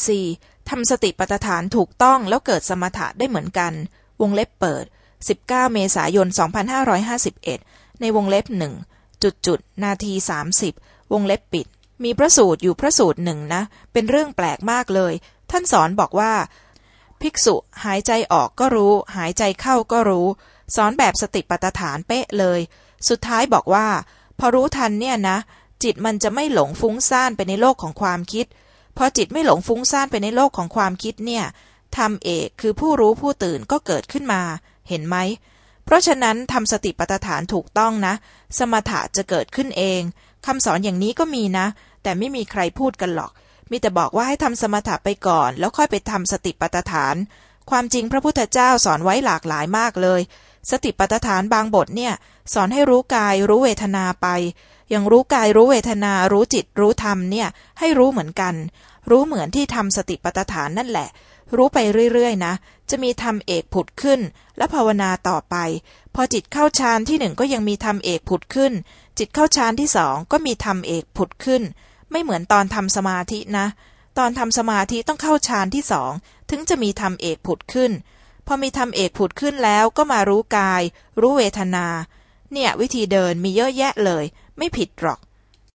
4. ทำสติปัฏฐานถูกต้องแล้วเกิดสมถะได้เหมือนกัน วงเล็บเปิด 19 เมษายน 2551 ในวงเล็บหนึ่งจุดจุดนาที 30 วงเล็บปิด มีพระสูตรอยู่พระสูตรหนึ่งนะ เป็นเรื่องแปลกมากเลย ท่านสอนบอกว่า ภิกษุหายใจออกก็รู้ หายใจเข้าก็รู้ สอนแบบสติปัฏฐานเป๊ะเลย สุดท้ายบอกว่า พอรู้ทันเนี่ยนะ จิตมันจะไม่หลงฟุ้งซ่านไปในโลกของความคิด พอจิตไม่หลงฟุ้งซ่านไปในโลกของความคิดเนี่ยทำเอกคือผู้รู้ผู้ตื่นก็เกิดขึ้นมา เห็นไหม เพราะฉะนั้นทำสติปัฏฐานถูกต้องนะ สมถะจะเกิดขึ้นเองคำสอนอย่างนี้ก็มีนะ แต่ไม่มีใครพูดกันหรอก มีแต่บอกว่าให้ทำสมถะไปก่อน แล้วค่อยไปทำสติปัฏฐาน ความจริงพระพุทธเจ้าสอนไว้หลากหลายมากเลย สติปัฏฐานบางบทเนี่ย สอนให้รู้กายรู้เวทนาไปอย่างรู้กายรู้เวทนารู้จิตรู้ธรรมเนี่ยให้รู้เหมือนกัน รู้เหมือนที่ทำสติปัฏฐานนั่นแหละ รู้ไปเรื่อยๆนะ จะมีธรรมเอกผุดขึ้น และภาวนาต่อไป พอจิตเข้าฌานที่หนึ่งก็ยังมีธรรมเอกผุดขึ้น จิตเข้าฌานที่สองก็มีธรรมเอกผุดขึ้น ไม่เหมือนตอนทำสมาธินะ ตอนทำสมาธิต้องเข้าฌานที่สองถึงจะมีธรรมเอกผุดขึ้น พอมีธรรมเอกผุดขึ้นแล้วก็มารู้กาย รู้เวทนา เนี่ย วิธีเดินมีเยอะแยะเลย ไม่ผิดหรอก